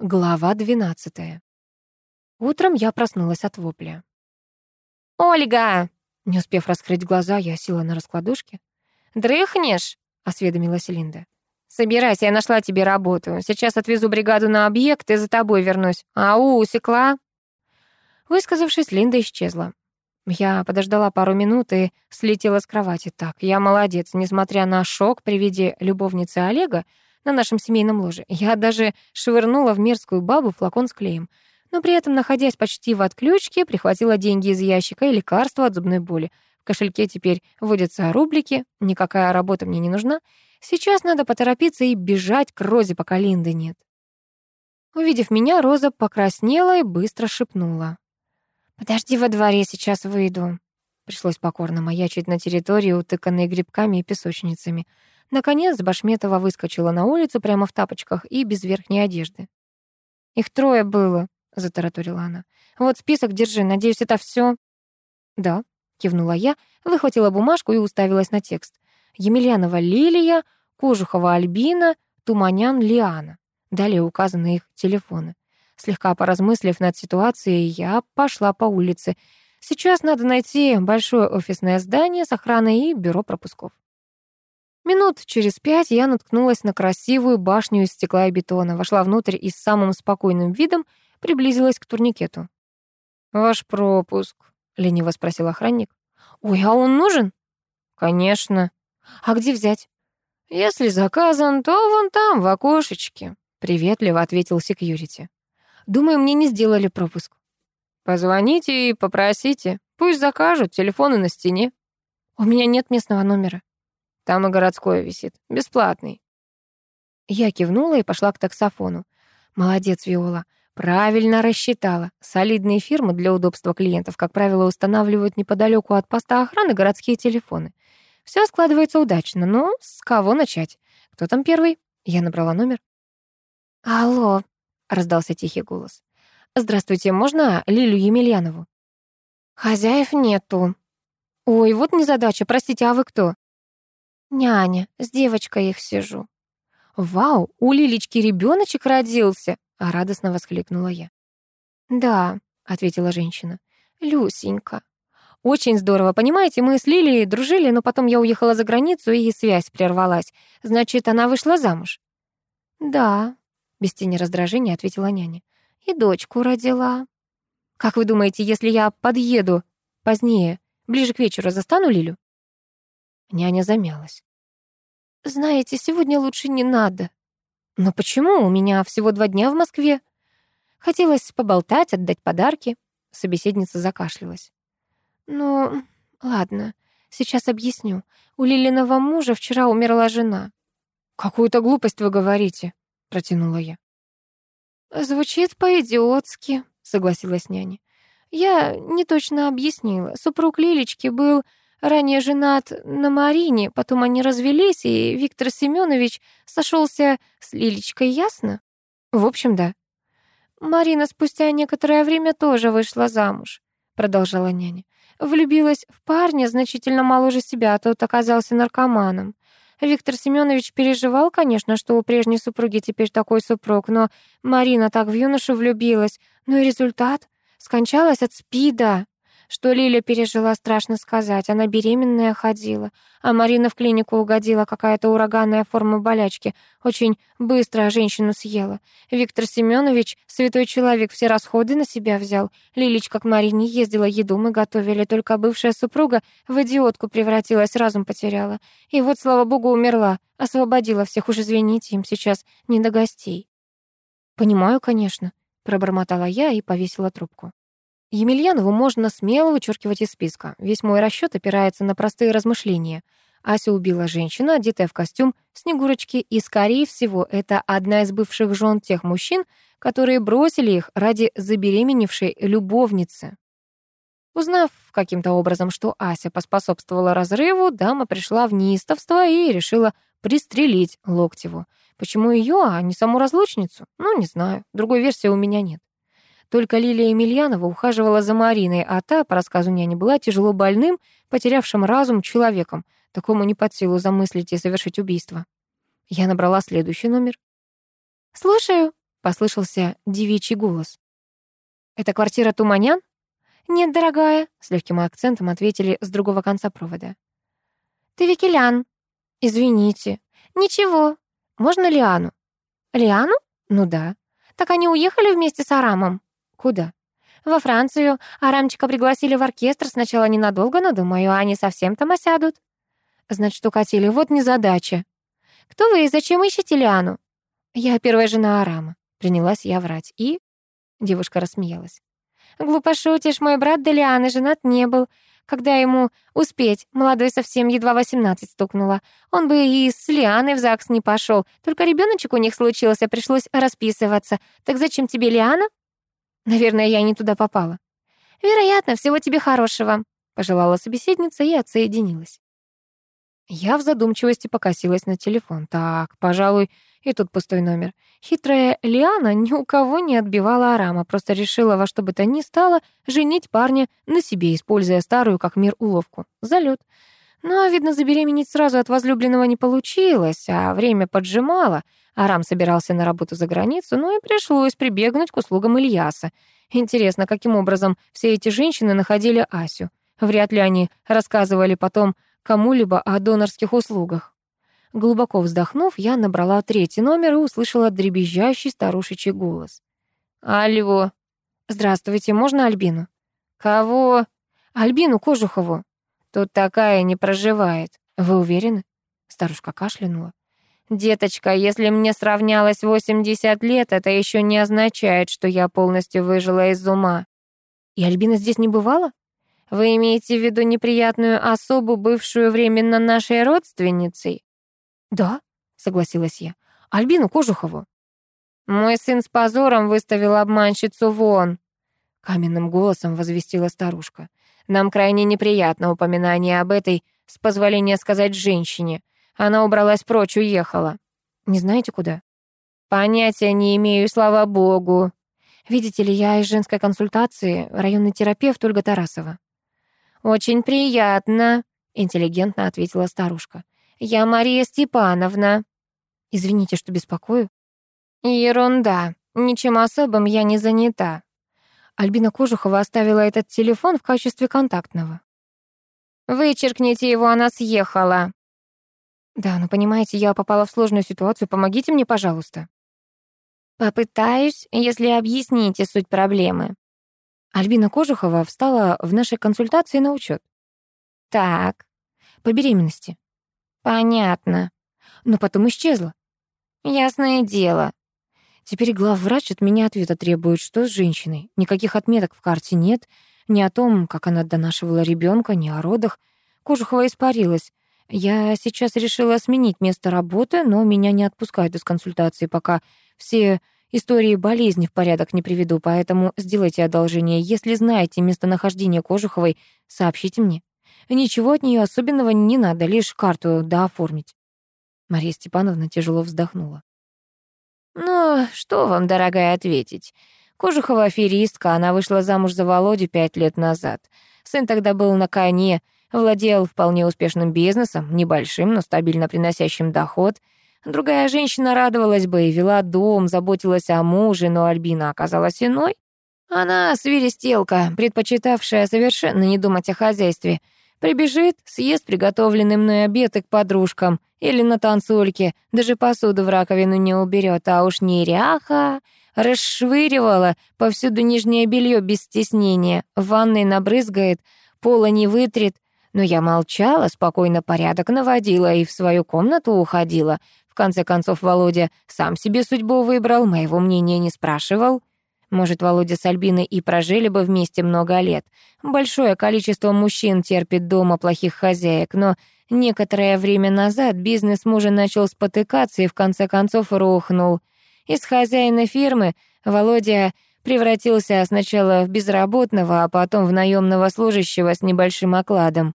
Глава 12. Утром я проснулась от вопля. «Ольга!» Не успев раскрыть глаза, я села на раскладушке. «Дрыхнешь?» — осведомилась Линда. «Собирайся, я нашла тебе работу. Сейчас отвезу бригаду на объект и за тобой вернусь. Ау, усекла?» Высказавшись, Линда исчезла. Я подождала пару минут и слетела с кровати. Так, я молодец, несмотря на шок при виде любовницы Олега, на нашем семейном ложе. Я даже швырнула в мерзкую бабу флакон с клеем, но при этом, находясь почти в отключке, прихватила деньги из ящика и лекарства от зубной боли. В кошельке теперь водятся рублики, никакая работа мне не нужна. Сейчас надо поторопиться и бежать к Розе, пока Линды нет. Увидев меня, Роза покраснела и быстро шепнула. «Подожди во дворе, сейчас выйду». Пришлось покорно маячить на территории, утыканной грибками и песочницами. Наконец Башметова выскочила на улицу прямо в тапочках и без верхней одежды. «Их трое было», — затараторила она. «Вот список держи, надеюсь, это все. «Да», — кивнула я, выхватила бумажку и уставилась на текст. «Емельянова Лилия, Кожухова Альбина, Туманян Лиана». Далее указаны их телефоны. Слегка поразмыслив над ситуацией, я пошла по улице. Сейчас надо найти большое офисное здание с охраной и бюро пропусков. Минут через пять я наткнулась на красивую башню из стекла и бетона, вошла внутрь и с самым спокойным видом приблизилась к турникету. «Ваш пропуск», — лениво спросил охранник. «Ой, а он нужен?» «Конечно». «А где взять?» «Если заказан, то вон там, в окошечке», — приветливо ответил секьюрити. «Думаю, мне не сделали пропуск». «Позвоните и попросите. Пусть закажут, телефоны на стене». «У меня нет местного номера». Там и городское висит. Бесплатный. Я кивнула и пошла к таксофону. Молодец, Виола. Правильно рассчитала. Солидные фирмы для удобства клиентов, как правило, устанавливают неподалеку от поста охраны городские телефоны. Все складывается удачно, но с кого начать? Кто там первый? Я набрала номер. «Алло», — раздался тихий голос. «Здравствуйте, можно Лилю Емельянову?» «Хозяев нету». «Ой, вот незадача, простите, а вы кто?» «Няня, с девочкой их сижу». «Вау, у Лилечки ребеночек родился!» — радостно воскликнула я. «Да», — ответила женщина, — «Люсенька». «Очень здорово. Понимаете, мы с Лилией дружили, но потом я уехала за границу, и связь прервалась. Значит, она вышла замуж?» «Да», — без тени раздражения ответила няня. «И дочку родила». «Как вы думаете, если я подъеду позднее, ближе к вечеру, застану Лилю?» Няня замялась. «Знаете, сегодня лучше не надо». «Но почему? У меня всего два дня в Москве». Хотелось поболтать, отдать подарки. Собеседница закашлялась. «Ну, ладно, сейчас объясню. У Лилиного мужа вчера умерла жена». «Какую-то глупость вы говорите», — протянула я. «Звучит по-идиотски», — согласилась няня. «Я не точно объяснила. Супруг Лилечки был ранее женат на Марине, потом они развелись, и Виктор Семенович сошелся с Лилечкой, ясно? В общем, да. Марина спустя некоторое время тоже вышла замуж, продолжала няня. Влюбилась в парня значительно моложе себя, а тот оказался наркоманом. Виктор Семенович переживал, конечно, что у прежней супруги теперь такой супруг, но Марина так в юношу влюбилась. Ну и результат? Скончалась от СПИДа. Что Лиля пережила, страшно сказать. Она беременная ходила, а Марина в клинику угодила, какая-то ураганная форма болячки. Очень быстро женщину съела. Виктор Семенович, святой человек, все расходы на себя взял. Лилечка к Марине ездила, еду мы готовили, только бывшая супруга в идиотку превратилась, разум потеряла. И вот, слава богу, умерла. Освободила всех, уж извините, им сейчас не до гостей. «Понимаю, конечно», — пробормотала я и повесила трубку. Емельянову можно смело вычеркивать из списка. Весь мой расчет опирается на простые размышления. Ася убила женщину, одетая в костюм Снегурочки, и, скорее всего, это одна из бывших жен тех мужчин, которые бросили их ради забеременевшей любовницы. Узнав каким-то образом, что Ася поспособствовала разрыву, дама пришла в неистовство и решила пристрелить Локтеву. Почему ее, а не саму разлучницу? Ну, не знаю. Другой версии у меня нет. Только Лилия Емельянова ухаживала за Мариной, а та, по рассказу няни, была тяжело больным, потерявшим разум человеком. Такому не под силу замыслить и совершить убийство. Я набрала следующий номер. «Слушаю», — послышался девичий голос. «Это квартира Туманян?» «Нет, дорогая», — с легким акцентом ответили с другого конца провода. «Ты Викелян». «Извините». «Ничего. Можно Лиану?» «Лиану? Ну да. Так они уехали вместе с Арамом?» «Куда?» «Во Францию. Арамчика пригласили в оркестр. Сначала ненадолго, но, думаю, они совсем там осядут». «Значит, укатили. Вот незадача». «Кто вы и зачем ищете Лиану?» «Я первая жена Арама», — принялась я врать. И девушка рассмеялась. «Глупо шутишь, мой брат Делианы женат не был. Когда ему успеть, молодой совсем едва восемнадцать стукнуло. Он бы и с Лианой в ЗАГС не пошел. Только ребеночек у них случился, пришлось расписываться. Так зачем тебе Лиана? Наверное, я не туда попала. Вероятно, всего тебе хорошего, пожелала собеседница и отсоединилась. Я в задумчивости покосилась на телефон. Так, пожалуй, и тут пустой номер. Хитрая Лиана ни у кого не отбивала Арама, просто решила во что бы то ни стало женить парня на себе, используя старую как мир уловку. Залет. Но, видно, забеременеть сразу от возлюбленного не получилось, а время поджимало. Арам собирался на работу за границу, ну и пришлось прибегнуть к услугам Ильяса. Интересно, каким образом все эти женщины находили Асю? Вряд ли они рассказывали потом кому-либо о донорских услугах. Глубоко вздохнув, я набрала третий номер и услышала дребезжащий старушечий голос. «Алло. Здравствуйте, можно Альбину?» «Кого?» «Альбину Кожухову». «Тут такая не проживает. Вы уверены?» Старушка кашлянула. «Деточка, если мне сравнялось 80 лет, это еще не означает, что я полностью выжила из ума». «И Альбина здесь не бывала?» «Вы имеете в виду неприятную особу, бывшую временно нашей родственницей?» «Да», — согласилась я. «Альбину Кожухову». «Мой сын с позором выставил обманщицу вон», — каменным голосом возвестила старушка. «Нам крайне неприятно упоминание об этой, с позволения сказать, женщине. Она убралась прочь, уехала». «Не знаете, куда?» «Понятия не имею, слава богу». «Видите ли, я из женской консультации, районный терапевт Ольга Тарасова». «Очень приятно», — интеллигентно ответила старушка. Я Мария Степановна». «Извините, что беспокою». «Ерунда. Ничем особым я не занята». Альбина Кожухова оставила этот телефон в качестве контактного. «Вычеркните его, она съехала». «Да, но понимаете, я попала в сложную ситуацию, помогите мне, пожалуйста». «Попытаюсь, если объясните суть проблемы». Альбина Кожухова встала в нашей консультации на учет. «Так, по беременности. Понятно. Но потом исчезла. Ясное дело. Теперь главврач от меня ответа требует, что с женщиной. Никаких отметок в карте нет, ни о том, как она донашивала ребенка, ни о родах. Кожухова испарилась. Я сейчас решила сменить место работы, но меня не отпускают из консультации, пока все истории болезни в порядок не приведу, поэтому сделайте одолжение. Если знаете местонахождение Кожуховой, сообщите мне. Ничего от нее особенного не надо, лишь карту да оформить. Мария Степановна тяжело вздохнула. «Ну, что вам, дорогая, ответить? Кожухова аферистка, она вышла замуж за Володю пять лет назад. Сын тогда был на коне, владел вполне успешным бизнесом, небольшим, но стабильно приносящим доход. Другая женщина радовалась бы и вела дом, заботилась о муже, но Альбина оказалась иной. Она свиристелка, предпочитавшая совершенно не думать о хозяйстве — Прибежит, съест приготовленный мной обед и к подружкам. Или на танцульке, даже посуду в раковину не уберет, а уж неряха. Расшвыривала повсюду нижнее белье без стеснения, в ванной набрызгает, пола не вытрет. Но я молчала, спокойно порядок наводила и в свою комнату уходила. В конце концов, Володя сам себе судьбу выбрал, моего мнения не спрашивал. Может, Володя с Альбиной и прожили бы вместе много лет. Большое количество мужчин терпит дома плохих хозяек, но некоторое время назад бизнес мужа начал спотыкаться и в конце концов рухнул. Из хозяина фирмы Володя превратился сначала в безработного, а потом в наемного служащего с небольшим окладом.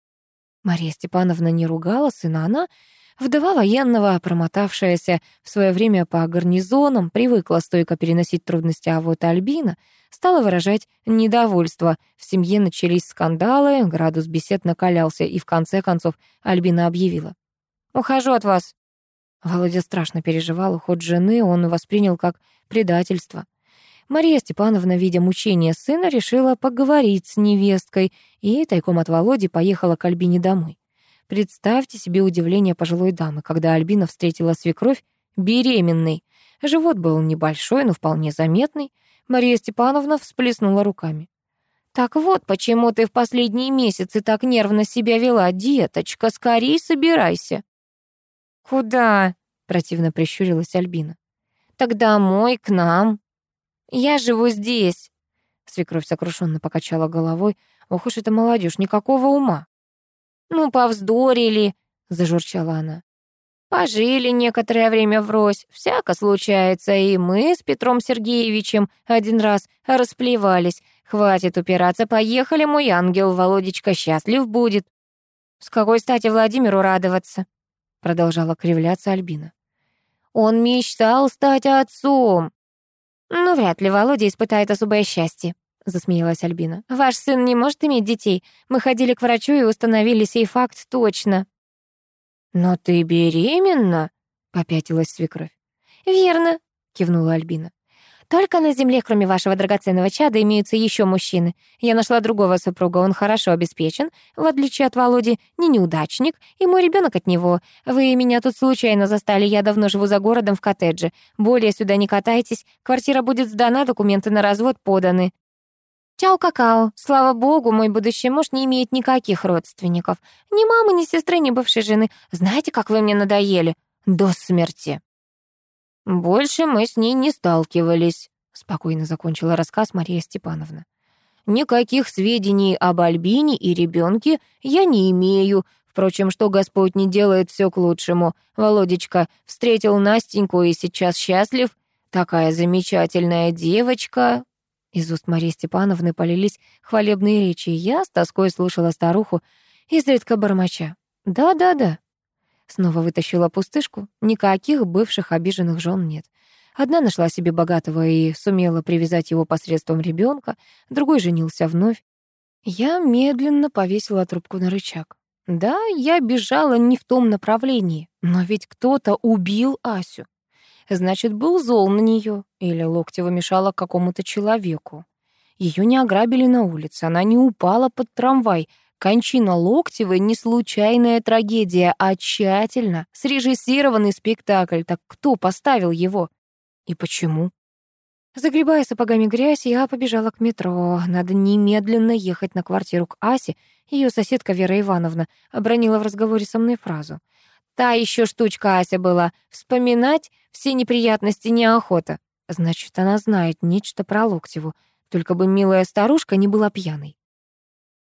Мария Степановна не ругала сына, она Вдова военного, промотавшаяся в свое время по гарнизонам, привыкла стойко переносить трудности, а вот Альбина стала выражать недовольство. В семье начались скандалы, градус бесед накалялся, и в конце концов Альбина объявила. «Ухожу от вас». Володя страшно переживал, уход жены он воспринял как предательство. Мария Степановна, видя мучения сына, решила поговорить с невесткой и тайком от Володи поехала к Альбине домой. Представьте себе удивление пожилой дамы, когда Альбина встретила свекровь беременной. Живот был небольшой, но вполне заметный. Мария Степановна всплеснула руками. «Так вот, почему ты в последние месяцы так нервно себя вела, деточка, скорей собирайся». «Куда?» — противно прищурилась Альбина. «Так домой, к нам». «Я живу здесь». Свекровь сокрушенно покачала головой. «Ох уж эта молодежь, никакого ума». «Ну, повздорили», — зажурчала она. «Пожили некоторое время врозь, всяко случается, и мы с Петром Сергеевичем один раз расплевались. Хватит упираться, поехали, мой ангел, Володечка счастлив будет». «С какой стати Владимиру радоваться?» — продолжала кривляться Альбина. «Он мечтал стать отцом». «Ну, вряд ли Володя испытает особое счастье», — засмеялась Альбина. «Ваш сын не может иметь детей. Мы ходили к врачу и установили сей факт точно». «Но ты беременна?» — попятилась свекровь. «Верно», — кивнула Альбина. Только на земле, кроме вашего драгоценного чада, имеются еще мужчины. Я нашла другого супруга, он хорошо обеспечен, в отличие от Володи, не неудачник, и мой ребенок от него. Вы меня тут случайно застали, я давно живу за городом в коттедже. Более сюда не катайтесь, квартира будет сдана, документы на развод поданы. Чао-какао. Слава богу, мой будущий муж не имеет никаких родственников. Ни мамы, ни сестры, ни бывшей жены. Знаете, как вы мне надоели? До смерти. «Больше мы с ней не сталкивались», — спокойно закончила рассказ Мария Степановна. «Никаких сведений об Альбине и ребенке я не имею. Впрочем, что Господь не делает, все к лучшему. Володечка встретил Настеньку и сейчас счастлив. Такая замечательная девочка». Из уст Марии Степановны полились хвалебные речи. Я с тоской слушала старуху, изредка бормоча. «Да-да-да, Снова вытащила пустышку. Никаких бывших обиженных жен нет. Одна нашла себе богатого и сумела привязать его посредством ребенка, другой женился вновь. Я медленно повесила трубку на рычаг. Да, я бежала не в том направлении, но ведь кто-то убил Асю. Значит, был зол на нее или Локтева мешала какому-то человеку. Ее не ограбили на улице, она не упала под трамвай, Кончина Локтевой не случайная трагедия, а тщательно срежиссированный спектакль. Так кто поставил его? И почему? Загребая сапогами грязь, я побежала к метро. Надо немедленно ехать на квартиру к Асе. Ее соседка Вера Ивановна обронила в разговоре со мной фразу. «Та еще штучка Ася была. Вспоминать все неприятности неохота». Значит, она знает нечто про Локтеву. Только бы милая старушка не была пьяной.